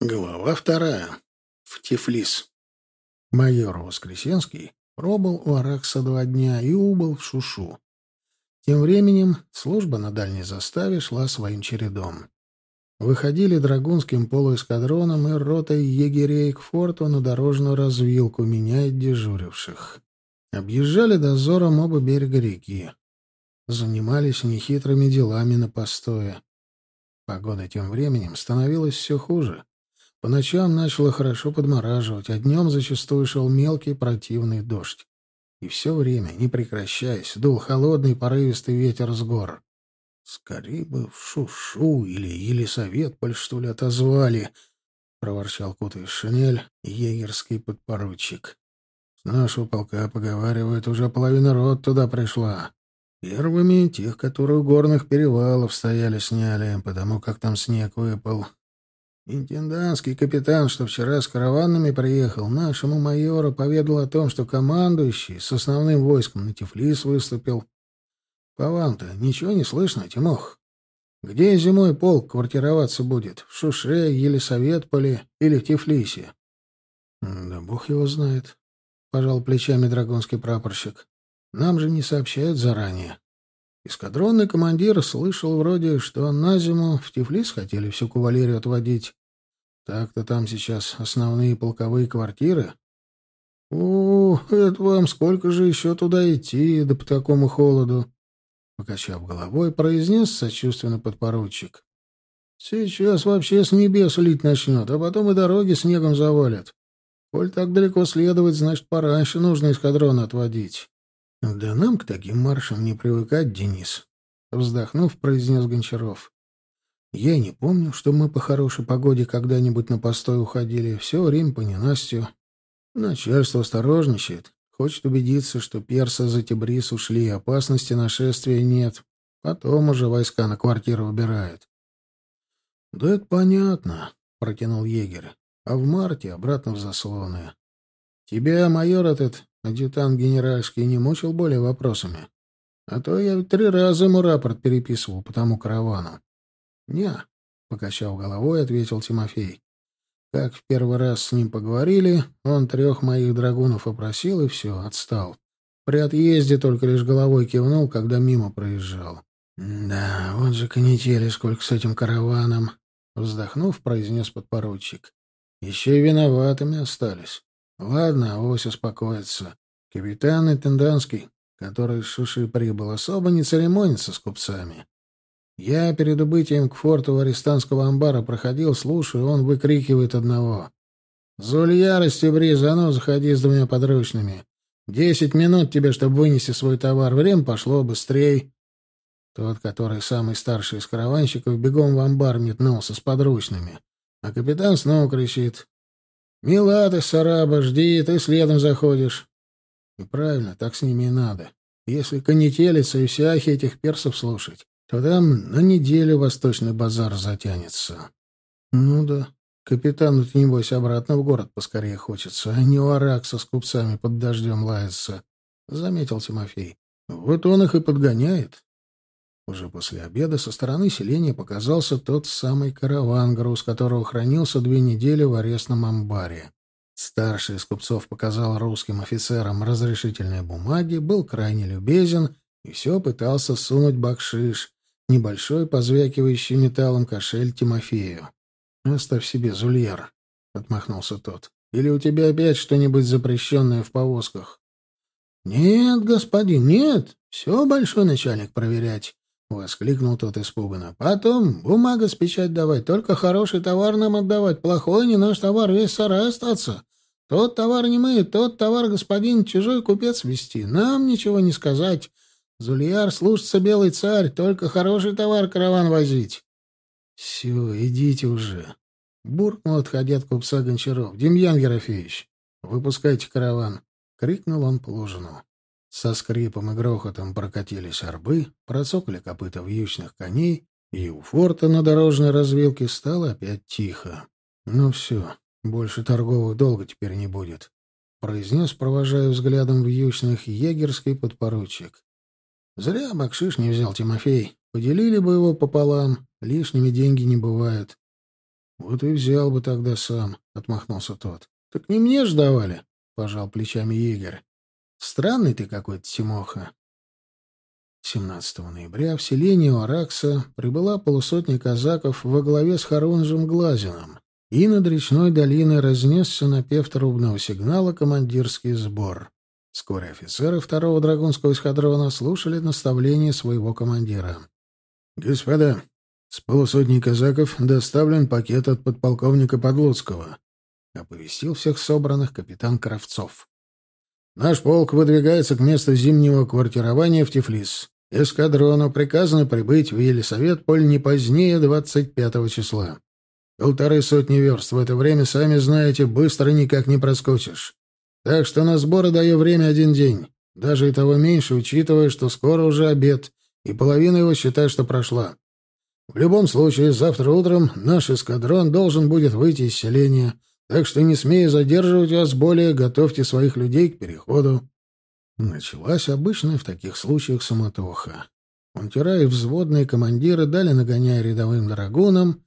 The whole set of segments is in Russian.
Глава вторая. В Тифлис. Майор Воскресенский пробыл у Аракса два дня и убыл в Шушу. Тем временем служба на дальней заставе шла своим чередом. Выходили драгунским полуэскадроном и ротой егерей к форту на дорожную развилку, меняя дежуривших. Объезжали дозором оба берега реки. Занимались нехитрыми делами на постое. Погода тем временем становилась все хуже. По ночам начало хорошо подмораживать, а днем зачастую шел мелкий противный дождь. И все время, не прекращаясь, дул холодный порывистый ветер с гор. «Скорей бы в Шушу или Елисаветполь, что ли, отозвали!» — проворчал кутаясь шинель егерский подпоручик. «С нашего полка, поговаривают, уже половина рот туда пришла. Первыми тех, которые у горных перевалов стояли, сняли, потому как там снег выпал. Интендантский капитан, что вчера с караванами приехал, нашему майору поведал о том, что командующий с основным войском на Тифлис выступил. По вам-то ничего не слышно, Тимох? Где зимой полк квартироваться будет? В Шуше, Елисаветполе или в Тифлисе? — Да бог его знает, — пожал плечами драгунский прапорщик. — Нам же не сообщают заранее. Эскадронный командир слышал вроде, что на зиму в Тифлис хотели всю кавалерию отводить. Так-то там сейчас основные полковые квартиры. — О, это вам сколько же еще туда идти, да по такому холоду? Покачав головой, произнес сочувственно подпоручик. — Сейчас вообще с небес лить начнет, а потом и дороги снегом завалят. Коль так далеко следовать, значит, пораньше нужно эскадрон отводить. — Да нам к таким маршам не привыкать, Денис, — вздохнув, произнес Гончаров. — Я не помню, что мы по хорошей погоде когда-нибудь на постой уходили. Все время по ненастью. Начальство осторожничает. Хочет убедиться, что персы за Тибрис ушли, и опасности нашествия нет. Потом уже войска на квартиру выбирают. — Да это понятно, — протянул егерь. — А в марте обратно в заслоны. Тебя майор этот Адъютант генеральский не мучил более вопросами. А то я три раза ему рапорт переписывал по тому каравану. — Не, — покачав головой, ответил Тимофей. Как в первый раз с ним поговорили, он трех моих драгунов опросил, и все, отстал. При отъезде только лишь головой кивнул, когда мимо проезжал. — Да, вот же канители сколько с этим караваном, — вздохнув, произнес подпоручик. — Еще и виноватыми остались. Ладно, авось успокоится. Капитан Интенданский, который из Шуши прибыл, особо не церемонится с купцами. Я перед убытием к форту Арестанского амбара проходил, слушаю, он выкрикивает одного. «Зулья, растебри, зану, заходи с двумя подручными. Десять минут тебе, чтобы вынести свой товар. Время пошло быстрей». Тот, который самый старший из караванщиков, бегом в амбар метнулся с подручными. А капитан снова кричит. «Милада, Сараба, жди, ты следом заходишь». И правильно, так с ними и надо. Если конетелиться и всяких этих персов слушать, то там на неделю восточный базар затянется. Ну да, капитану-то, небось, обратно в город поскорее хочется, а не у Аракса с купцами под дождем лается, — заметил Тимофей. Вот он их и подгоняет. Уже после обеда со стороны селения показался тот самый караван, груз которого хранился две недели в арестном амбаре. Старший из купцов показал русским офицерам разрешительные бумаги, был крайне любезен и все пытался сунуть бакшиш, небольшой позвякивающий металлом кошель Тимофею. «Оставь себе, Зульяр», — отмахнулся тот. «Или у тебя опять что-нибудь запрещенное в повозках?» «Нет, господин, нет. Все большой начальник проверять. — воскликнул тот испуганно. — Потом бумага с печать давать, только хороший товар нам отдавать, плохой не наш товар, весь сарай остаться. Тот товар не мы, тот товар господин чужой купец вести, нам ничего не сказать. Зульяр слушаться белый царь, только хороший товар караван возить. — Все, идите уже, — буркнул, отходя от купца Гончаров. — Демьян Ерофеевич, выпускайте караван, — крикнул он Плужину. Со скрипом и грохотом прокатились арбы, процокали копыта вьючных коней, и у форта на дорожной развилке стало опять тихо. «Ну все, больше торговых долго теперь не будет», — произнес, провожая взглядом вьючных егерский подпоручик. «Зря бакшиш не взял Тимофей. Поделили бы его пополам, лишними деньги не бывают». Вот и взял бы тогда сам, — отмахнулся тот. — Так не мне ж давали, — пожал плечами Игорь. — Странный ты какой-то, Тимоха. 17 ноября в селение Аракса прибыла полусотня казаков во главе с Харунжем Глазиным, и над речной долиной разнесся напев трубного сигнала командирский сбор. Вскоре офицеры второго драгунского эскадрона слушали наставления своего командира. «Господа, с полусотни казаков доставлен пакет от подполковника Подлуцкого», — оповестил всех собранных капитан Кравцов. «Наш полк выдвигается к месту зимнего квартирования в Тифлис. Эскадрону приказано прибыть в Елисавет-Поль не позднее 25 числа. Полторы сотни верст в это время, сами знаете, быстро никак не проскочишь. Так что на сборы даю время один день. Даже и того меньше, учитывая, что скоро уже обед, и половина его считай, что прошла. В любом случае, завтра утром наш эскадрон должен будет выйти из селения, так что не смею задерживать вас более, готовьте своих людей к переходу. Началась обычная в таких случаях суматоха. Унтера и взводные командиры дали нагоняя рядовым драгунам,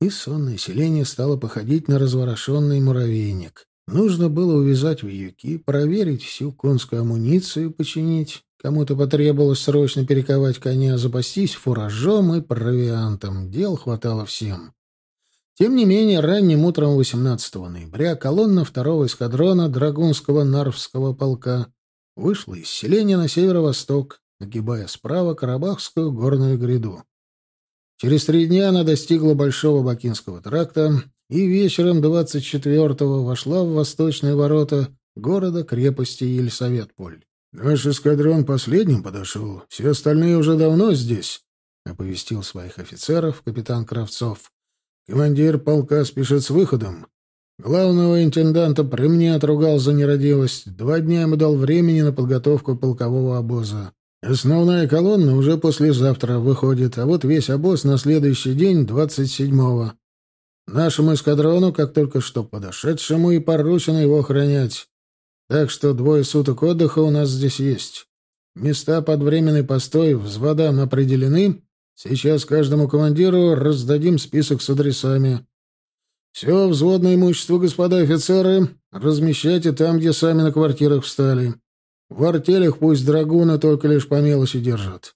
и сонное селение стало походить на разворошенный муравейник. Нужно было увязать вьюки, проверить всю конскую амуницию, починить. Кому-то потребовалось срочно перековать коня, запастись фуражом и провиантом. Дел хватало всем. Тем не менее, ранним утром 18 ноября колонна второго эскадрона Драгунского Нарвского полка вышла из селения на северо-восток, огибая справа Карабахскую горную гряду. Через три дня она достигла Большого Бакинского тракта и вечером 24-го вошла в восточные ворота города-крепости Елисаветполь. «Наш эскадрон последним подошел, все остальные уже давно здесь», — оповестил своих офицеров капитан Кравцов. «Командир полка спешит с выходом. Главного интенданта при мне отругал за нерадивость. Два дня ему дал времени на подготовку полкового обоза. Основная колонна уже послезавтра выходит, а вот весь обоз на следующий день, 27-го. Нашему эскадрону, как только что подошедшему, и поручено его охранять. Так что двое суток отдыха у нас здесь есть. Места под временный постой взводам определены. Сейчас каждому командиру раздадим список с адресами. Все взводное имущество, господа офицеры, размещайте там, где сами на квартирах встали. В артелях пусть драгуны только лишь по мелочи держат.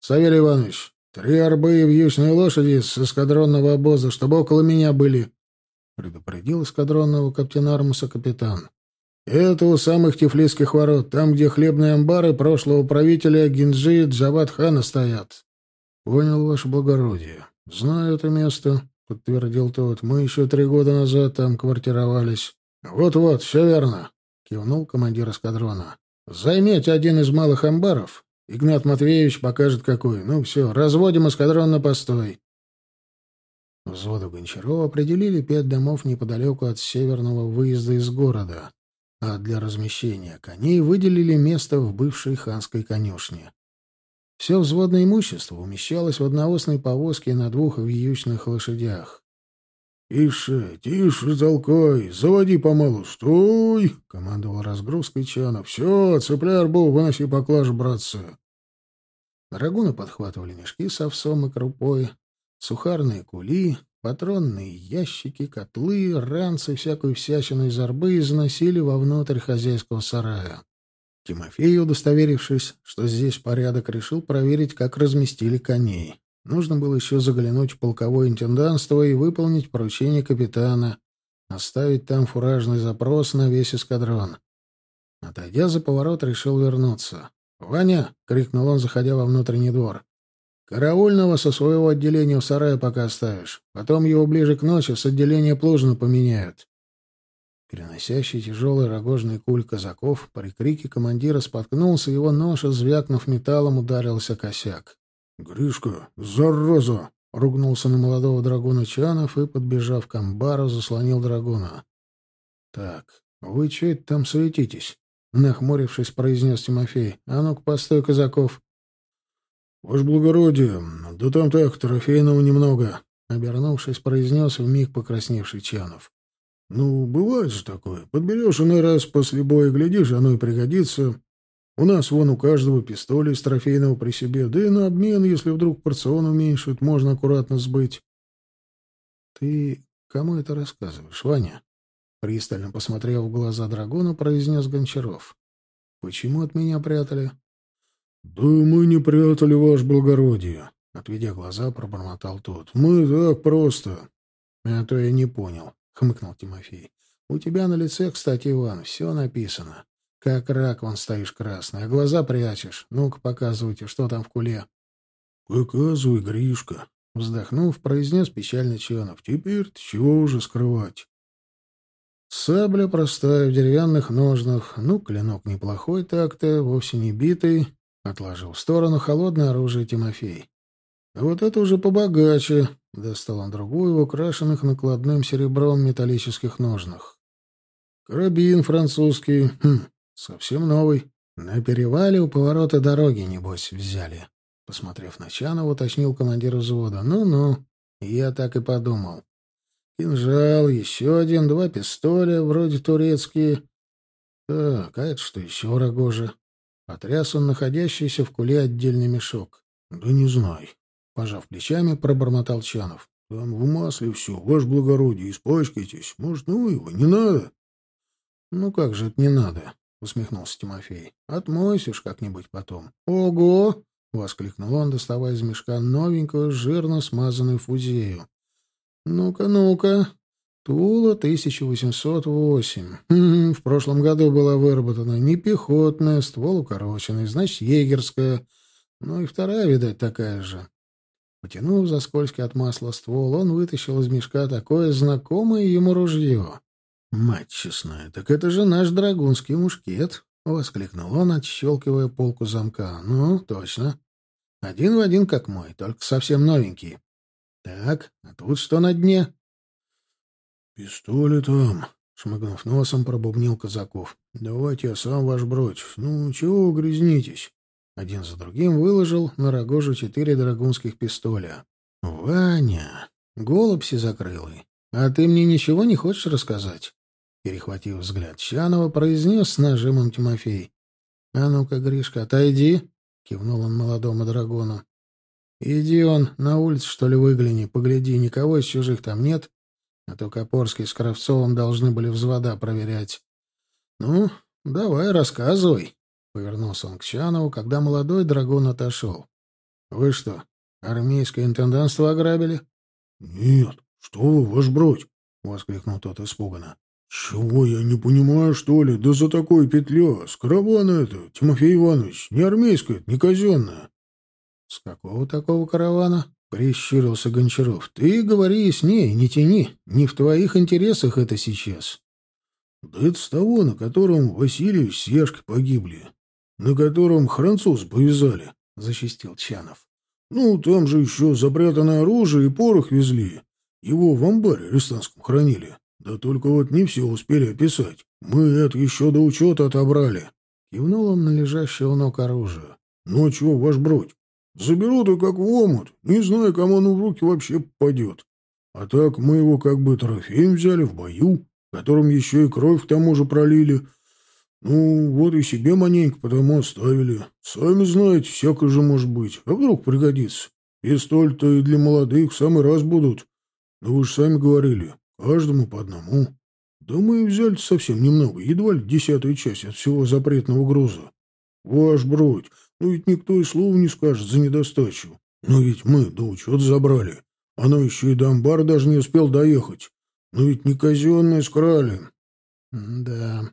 Савелий Иванович, Три арбы и вьючные лошади с эскадронного обоза, чтобы около меня были, — предупредил эскадронного каптенармуса капитан. — Это у самых тифлисских ворот, там, где хлебные амбары прошлого правителя Гинджи Джават-хана стоят. — Понял, ваше благородие. Знаю это место, — подтвердил тот. — Мы еще три года назад там квартировались. Вот — Вот-вот, все верно, — кивнул командир эскадрона. — Займете один из малых амбаров Игнат Матвеевич покажет, какой. Ну, все, разводим эскадрон на постой. Взводу Гончарова определили пять домов неподалеку от северного выезда из города, а для размещения коней выделили место в бывшей ханской конюшне. Все взводное имущество умещалось в одновозной повозке на двух вьючных лошадях. «Тише, тише, толкай, заводи помалу, стой!» — командовал разгрузкой Чанов. «Все, цепляй арбу, выноси поклаж, братцы!» Драгуны подхватывали мешки с овсом и крупой, сухарные кули, патронные ящики, котлы, ранцы, всякую всячину из арбы и заносили вовнутрь хозяйского сарая. Тимофей, удостоверившись, что здесь порядок, решил проверить, как разместили коней. Нужно было еще заглянуть в полковое интенданство и выполнить поручение капитана, оставить там фуражный запрос на весь эскадрон. Отойдя за поворот, решил вернуться. «Ваня!» — крикнул он, заходя во внутренний двор. «Караульного со своего отделения в сарае пока оставишь. Потом его ближе к ночи с отделения Плужина поменяют». Переносящий тяжелый рогожный куль казаков при крике командира споткнулся, его ноша, звякнув металлом, ударился косяк. «Гришка, зараза!» — ругнулся на молодого драгуна Чанов и, подбежав к амбару, заслонил драгуна. «Так, вы что это там суетитесь?» — нахмурившись, произнес Тимофей. «А ну-ка, постой, казаков!» «Ваше благородие, да там так, трофейного немного», — обернувшись, произнес вмиг покрасневший Чанов. «Ну, бывает же такое. Подберешь иной раз после боя, глядишь, оно и пригодится. У нас вон у каждого пистоля из трофейного при себе, да и на обмен, если вдруг порцион уменьшит, можно аккуратно сбыть. Ты кому это рассказываешь, Ваня? Пристально посмотрев в глаза драгуна, произнес Гончаров. Почему от меня прятали? Да мы не прятали, ваше благородие, отведя глаза, пробормотал тот. Мы так просто. А то я не понял, хмыкнул Тимофей. У тебя на лице, кстати, Иван, все написано. Как рак вон стоишь красный, а глаза прячешь. Ну-ка, показывайте, что там в куле. Показывай, Гришка, Вздохнув, произнес печально Чонов. «Теперь чего уже скрывать?» Сабля простая, в деревянных ножнах. Ну, клинок неплохой так-то, вовсе не битый. Отложил в сторону холодное оружие Тимофей. А вот это уже побогаче. Достал он другую в украшенных накладным серебром металлических ножнах. Карабин французский. Хм, совсем новый. На перевале у поворота дороги, небось, взяли. Посмотрев на Чанова, уточнил командир взвода. «Ну-ну, я так и подумал. Кинжал, еще один, два пистоля, вроде турецкие. Так, а это что еще, Рогожа?» Потряс он находящийся в куле отдельный мешок. «Да не знаю». Пожав плечами, пробормотал Чанов. «Там в масле все, ваше благородие, испачкайтесь. Может, ну его, не надо?» «Ну как же это не надо?» — усмехнулся Тимофей. «Отмойся как-нибудь потом». «Ого!» — воскликнул он, доставая из мешка новенькую, жирно смазанную фузею. «Ну-ка, ну-ка. Тула 1808. Хм, в прошлом году была выработана не пехотная, ствол укороченный, значит, егерская. Ну и вторая, видать, такая же». Потянув за скользкий от масла ствол, он вытащил из мешка такое знакомое ему ружье. «Мать честная, так это же наш драгунский мушкет!» — воскликнул он, отщелкивая полку замка. «Ну, точно. Один в один, как мой, только совсем новенький. Так, а тут что на дне? Пистолет там, шмыгнув носом, пробубнил Казаков. Давайте я сам ваш бродь. Ну, чего грязнитесь? Один за другим выложил на рогожу четыре драгунских пистоля. Ваня, голубь закрылый. А ты мне ничего не хочешь рассказать? Перехватив взгляд Чанова, произнес с нажимом Тимофей. — А ну-ка, Гришка, отойди. — кивнул он молодому драгону. «Иди он, на улицу, что ли, выгляни, погляди, никого из чужих там нет, а то Копорский с Кравцовым должны были взвода проверять. Ну, давай, рассказывай», — повернулся он к Чанову, когда молодой драгон отошел. «Вы что, армейское интендантство ограбили?» «Нет, что вы, ваш бродь!» — воскликнул тот испуганно. «Чего я не понимаю, что ли? Да за такой петля! С каравана это, Тимофей Иванович, не армейская, не казенная!» «С какого такого каравана?» — прищурился Гончаров. «Ты говори с ней, не тяни. Не в твоих интересах это сейчас». «Да это с того, на котором Васильевич с Яшкой погибли. На котором француз повязали», — защитил Чанов. «Ну, там же еще запрятанное оружие и порох везли. Его в амбаре арестантском хранили». Да только вот не все успели описать. Мы это еще до учета отобрали. Кивнул он на лежащее у ног оружие. Ну а чего, ваш бродь? Заберут и как в омут. Не знаю, кому оно в руки вообще попадет. А так мы его как бы трофеем взяли в бою, которым еще и кровь к тому же пролили. Ну, вот и себе маненько потому оставили. Сами знаете, всякое же может быть. А вдруг пригодится? Пистоль-то и для молодых в самый раз будут. Ну, вы же сами говорили, Каждому по одному. Да мы взяли совсем немного, едва ли десятую часть от всего запретного груза. Ваш бродь, ну ведь никто и слова не скажет за недостачу. Но ведь мы до учета забрали. Оно еще и до амбара даже не успел доехать. Но ведь не казенное скрали. — Да.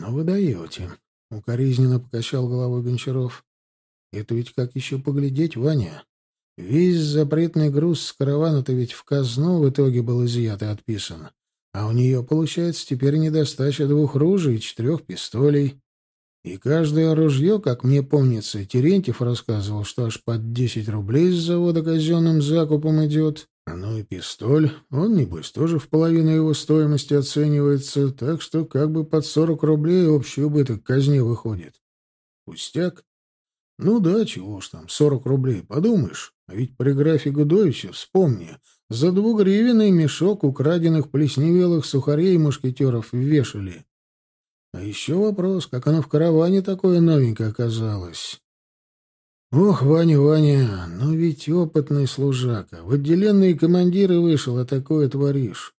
Но вы даете. Укоризненно покачал головой Гончаров. — Это ведь как еще поглядеть, Ваня? Весь запретный груз с каравана-то ведь в казну в итоге был изъят и отписан. А у нее, получается, теперь недостача двух ружей и четырех пистолей. И каждое ружье, как мне помнится, Терентьев рассказывал, что аж под десять рублей с завода казенным закупом идет. А ну и пистоль, он, небось, тоже в половину его стоимости оценивается, так что как бы под сорок рублей общий убыток казне выходит. Пустяк. Ну да, чего уж там, сорок рублей, подумаешь. А ведь при графе Гудовича, вспомни, за двугривенный мешок украденных плесневелых сухарей мушкетеров вешали. А еще вопрос, как оно в караване такое новенькое оказалось. Ох, Ваня, Ваня, ну ведь опытный служака. В отделенные командиры вышел, а такое творишь.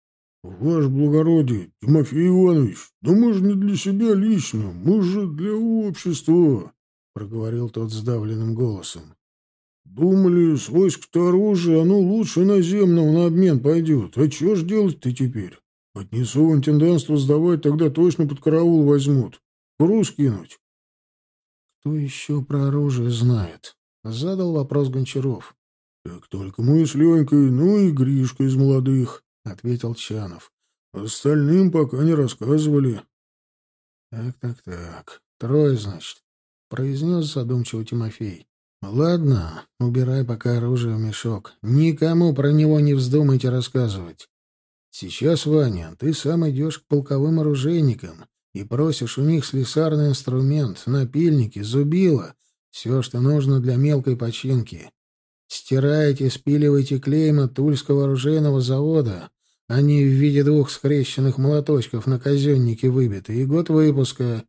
Ваше благородие, Тимофей Иванович, да мы же не для себя лично, мы же для общества, проговорил тот сдавленным голосом. Думали, с войск-то оружие, оно лучше наземного на обмен пойдет. А что ж делать-то теперь? Отнесу в интендантство сдавать, тогда точно под караул возьмут. Груз кинуть. Кто еще про оружие знает? Задал вопрос Гончаров. Так только мы с Ленькой, ну и Гришка из молодых, ответил Чанов. Остальным пока не рассказывали. Так, так, так. Трое, значит, произнес задумчиво Тимофей. Ладно, убирай пока оружие в мешок. Никому про него не вздумайте рассказывать. Сейчас, Ваня, ты сам идешь к полковым оружейникам и просишь у них слесарный инструмент, напильники, зубила, все, что нужно для мелкой починки. Стираете, спиливаете клейма Тульского оружейного завода. Они в виде двух скрещенных молоточков на казеннике выбиты, и год выпуска.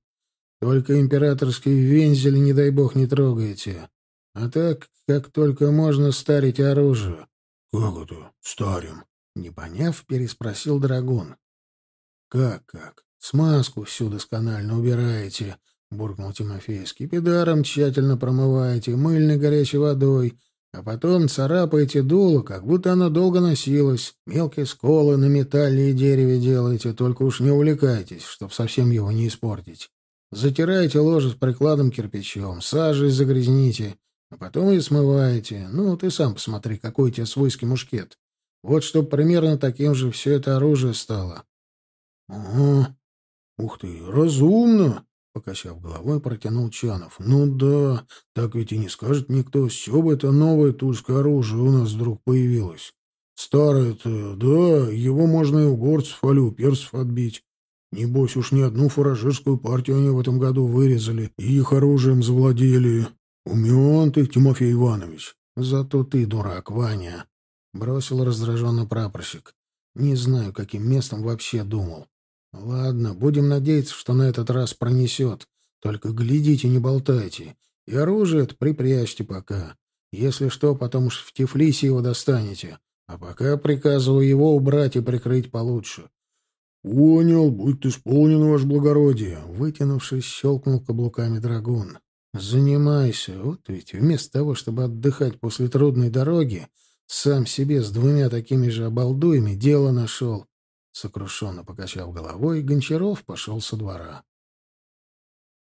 Только императорский вензель, не дай бог, не трогаете. А так, как только можно старить оружие. — Как это старим? — не поняв, переспросил Драгун. — Как, как? Смазку всю досконально убираете, — буркнул Тимофей. — Скипидаром тщательно промываете, мыльной горячей водой, а потом царапаете дуло, как будто оно долго носилось. Мелкие сколы на металле и дереве делаете, только уж не увлекайтесь, чтоб совсем его не испортить. Затираете ложе с прикладом кирпичом, сажей загрязните, а потом и смываете. Ну, ты сам посмотри, какой у тебя свойский мушкет. Вот чтоб примерно таким же все это оружие стало. — Ага. Ух ты, разумно! — покачав головой, протянул Чанов. — Ну да, так ведь и не скажет никто, с бы это новое тульское оружие у нас вдруг появилось. Старое-то, да, его можно и у горцев, али у персов отбить. Небось уж не одну фуражерскую партию они в этом году вырезали и их оружием завладели. «Умен ты, Тимофей Иванович!» «Зато ты дурак, Ваня!» — бросил раздраженно прапорщик. «Не знаю, каким местом вообще думал. Ладно, будем надеяться, что на этот раз пронесет. Только глядите, не болтайте. И оружие припрячьте пока. Если что, потом уж в Тифлисе его достанете. А пока приказываю его убрать и прикрыть получше». «Понял, будет исполнен, ваше благородие!» Вытянувшись, щелкнул каблуками драгун. Занимайся. Вот ведь вместо того, чтобы отдыхать после трудной дороги, сам себе с двумя такими же обалдуями дело нашел. Сокрушенно покачав головой, Гончаров пошел со двора.